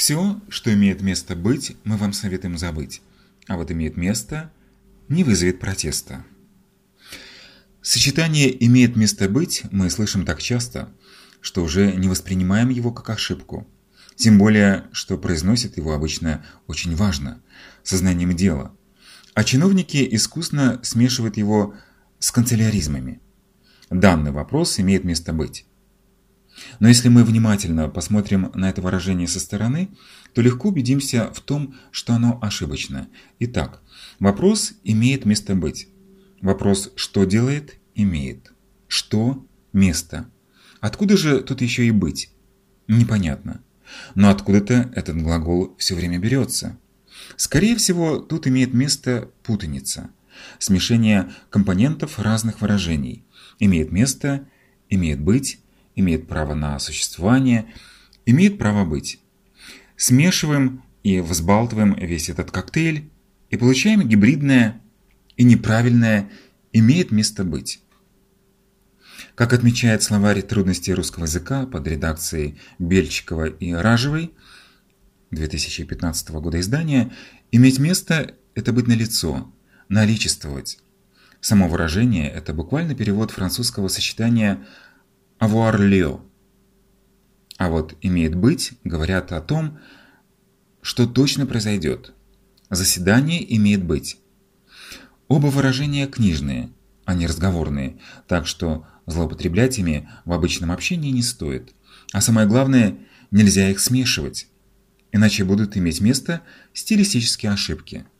Все, что имеет место быть, мы вам советуем забыть, а вот имеет место не вызовет протеста. Сочетание «имеет место быть» мы слышим так часто, что уже не воспринимаем его как ошибку. Тем более, что произносит его обычно очень важно, сознанием дела. А чиновники искусно смешивают его с канцеляризмами. Данный вопрос имеет место быть. Но если мы внимательно посмотрим на это выражение со стороны, то легко убедимся в том, что оно ошибочно. Итак, вопрос имеет место быть. Вопрос «что делает?» имеет. Что – место. Откуда же тут еще и быть? Непонятно. Но откуда-то этот глагол все время берется. Скорее всего, тут имеет место путаница. Смешение компонентов разных выражений. Имеет место, имеет быть, имеет право на существование, имеет право быть. Смешиваем и взбалтываем весь этот коктейль и получаем гибридное и неправильное имеет место быть. Как отмечает словарь трудностей русского языка под редакцией Бельчикова и Ражевой 2015 года издания, иметь место – это быть налицо, наличествовать. Само выражение – это буквально перевод французского сочетания avoir lieu. А вот «имеет быть» говорят о том, что точно произойдет. Заседание имеет быть. Оба выражения книжные, а не разговорные, так что Злоупотреблять ими в обычном общении не стоит. А самое главное, нельзя их смешивать, иначе будут иметь место стилистические ошибки –